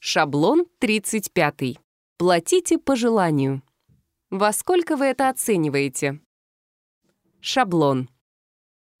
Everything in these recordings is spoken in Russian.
Шаблон 35. Платите по желанию. Во сколько вы это оцениваете? Шаблон.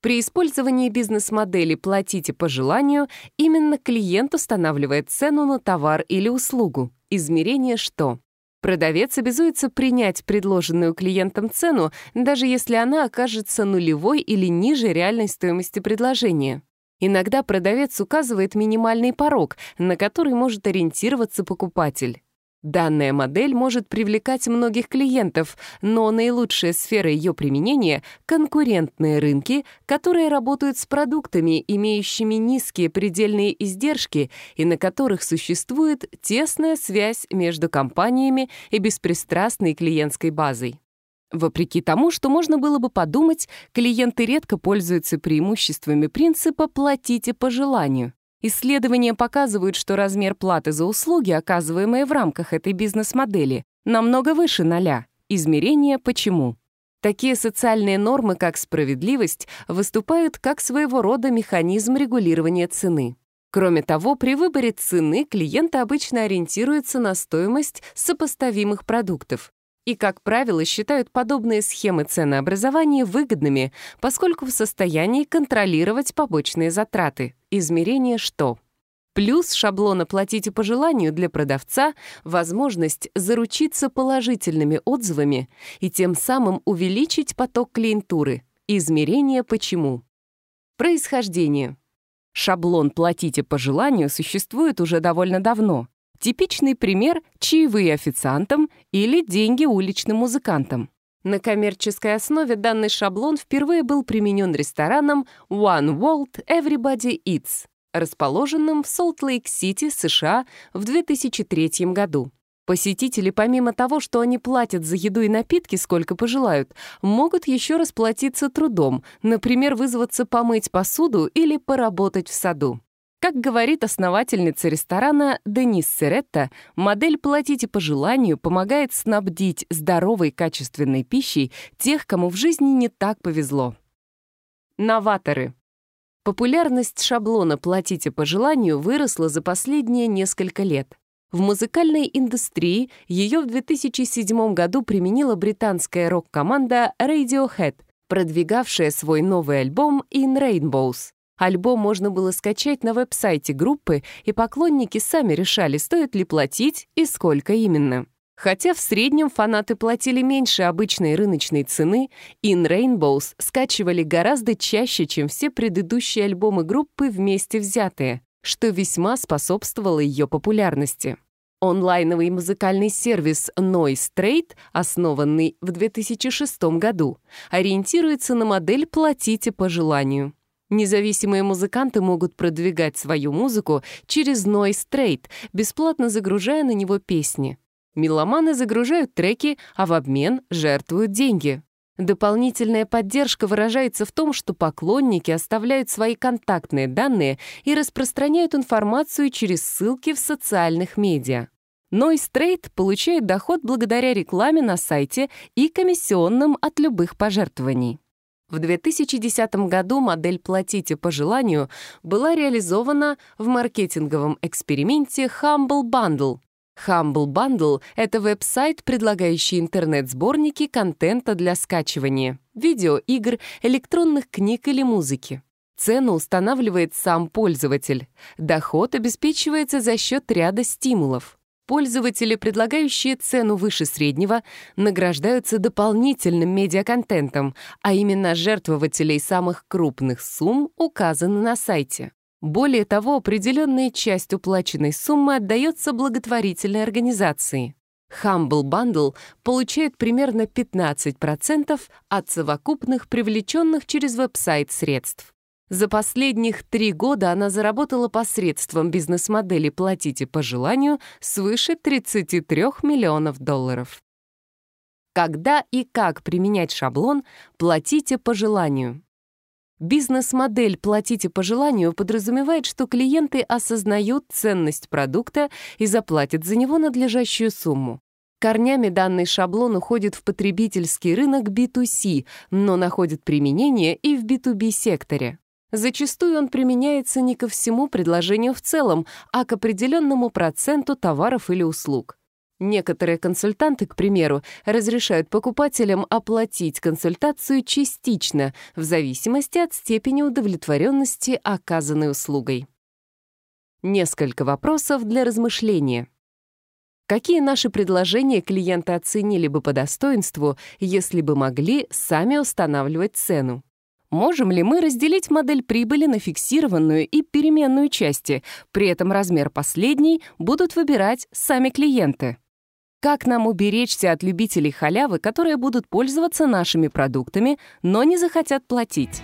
При использовании бизнес-модели «платите по желанию» именно клиент устанавливает цену на товар или услугу. Измерение «что?». Продавец обязуется принять предложенную клиентом цену, даже если она окажется нулевой или ниже реальной стоимости предложения. Иногда продавец указывает минимальный порог, на который может ориентироваться покупатель. Данная модель может привлекать многих клиентов, но наилучшая сфера ее применения — конкурентные рынки, которые работают с продуктами, имеющими низкие предельные издержки и на которых существует тесная связь между компаниями и беспристрастной клиентской базой. Вопреки тому, что можно было бы подумать, клиенты редко пользуются преимуществами принципа «платите по желанию». Исследования показывают, что размер платы за услуги, оказываемые в рамках этой бизнес-модели, намного выше ноля. Измерение «почему». Такие социальные нормы, как справедливость, выступают как своего рода механизм регулирования цены. Кроме того, при выборе цены клиенты обычно ориентируются на стоимость сопоставимых продуктов и, как правило, считают подобные схемы ценообразования выгодными, поскольку в состоянии контролировать побочные затраты. Измерение «что». Плюс шаблона «Платите по желанию» для продавца возможность заручиться положительными отзывами и тем самым увеличить поток клиентуры. Измерение «Почему». Происхождение. Шаблон «Платите по желанию» существует уже довольно давно. Типичный пример – чаевые официантам или деньги уличным музыкантам. На коммерческой основе данный шаблон впервые был применен рестораном One World Everybody Eats, расположенным в Солт-Лейк-Сити, США, в 2003 году. Посетители, помимо того, что они платят за еду и напитки, сколько пожелают, могут еще расплатиться трудом, например, вызваться помыть посуду или поработать в саду. Как говорит основательница ресторана Денис Серетта, модель «Платите по желанию» помогает снабдить здоровой качественной пищей тех, кому в жизни не так повезло. Новаторы. Популярность шаблона «Платите по желанию» выросла за последние несколько лет. В музыкальной индустрии ее в 2007 году применила британская рок-команда Radiohead, продвигавшая свой новый альбом «In Rainbows». Альбом можно было скачать на веб-сайте группы, и поклонники сами решали, стоит ли платить и сколько именно. Хотя в среднем фанаты платили меньше обычной рыночной цены, In Rainbows скачивали гораздо чаще, чем все предыдущие альбомы группы вместе взятые, что весьма способствовало ее популярности. Онлайновый музыкальный сервис Noise Trade, основанный в 2006 году, ориентируется на модель «платите по желанию». Независимые музыканты могут продвигать свою музыку через Noise Trade, бесплатно загружая на него песни. Меломаны загружают треки, а в обмен жертвуют деньги. Дополнительная поддержка выражается в том, что поклонники оставляют свои контактные данные и распространяют информацию через ссылки в социальных медиа. Noise Trade получает доход благодаря рекламе на сайте и комиссионным от любых пожертвований. В 2010 году модель «Платите по желанию» была реализована в маркетинговом эксперименте Humble Bundle. Humble Bundle — это веб-сайт, предлагающий интернет-сборники контента для скачивания, видеоигр, электронных книг или музыки. Цену устанавливает сам пользователь. Доход обеспечивается за счет ряда стимулов. Пользователи, предлагающие цену выше среднего, награждаются дополнительным медиаконтентом, а именно жертвователей самых крупных сумм указаны на сайте. Более того, определенная часть уплаченной суммы отдается благотворительной организации. Humble Bundle получает примерно 15% от совокупных привлеченных через веб-сайт средств. За последних три года она заработала посредством бизнес-модели «Платите по желанию» свыше 33 миллионов долларов. Когда и как применять шаблон «Платите по желанию»? Бизнес-модель «Платите по желанию» подразумевает, что клиенты осознают ценность продукта и заплатят за него надлежащую сумму. Корнями данный шаблон уходит в потребительский рынок B2C, но находит применение и в B2B-секторе. Зачастую он применяется не ко всему предложению в целом, а к определенному проценту товаров или услуг. Некоторые консультанты, к примеру, разрешают покупателям оплатить консультацию частично, в зависимости от степени удовлетворенности оказанной услугой. Несколько вопросов для размышления. Какие наши предложения клиенты оценили бы по достоинству, если бы могли сами устанавливать цену? Можем ли мы разделить модель прибыли на фиксированную и переменную части, при этом размер последней будут выбирать сами клиенты? Как нам уберечься от любителей халявы, которые будут пользоваться нашими продуктами, но не захотят платить?